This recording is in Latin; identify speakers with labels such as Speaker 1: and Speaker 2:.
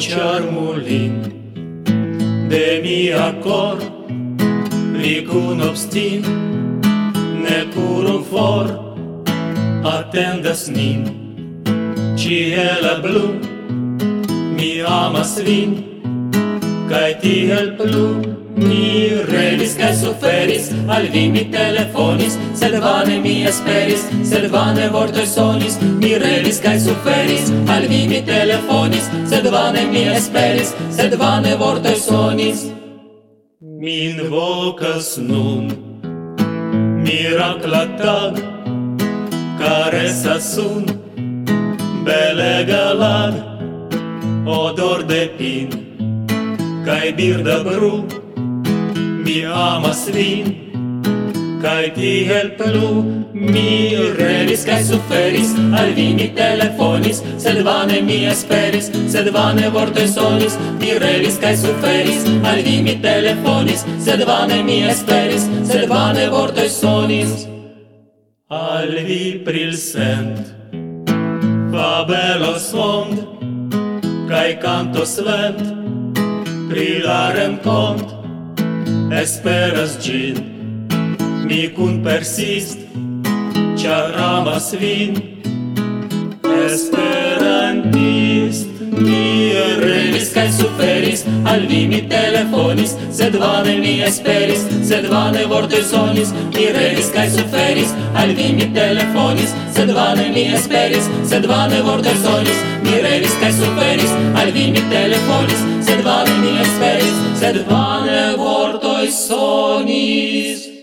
Speaker 1: charmulin de mia cor li cun obstin ne curum for attendas nin. Ciela blu mi amas vin kai tiel plu Mi revis kaj suferis, al vi mi telefonis, sed vane mi esperis, sed vane vortoj sonis. Mi revis kaj suferis, al vi mi telefonis, sed vane mi esperis, sed vane vortoj sonis. Min vokas nun mirakla tag, caresas sun, belega lag, odor de pin, kaj birda bru, mi amas vin Kaj ti helpelu mi revis kaj suferis Al vi mi telefonis, sed vane mi esperis Sed vane vorte sonis, mi revis kaj suferis Al vi mi telefonis, sed vane mi esperis Sed vane vorte sonis Al vi prilsent fabelos fond kai canto svent, pri la rencont esperas gin. Mi kun persist ĉar amas vin. Esperantist mi revis kaj suferis al vi mi telefonis sed vane mi esperis sed vane vorte sonis mi revis kaj suferis al vi mi telefonis sed vane mi esperis sed vane vorte sonis mi revis kaj suferis al vi mi telefonis sed harmonies.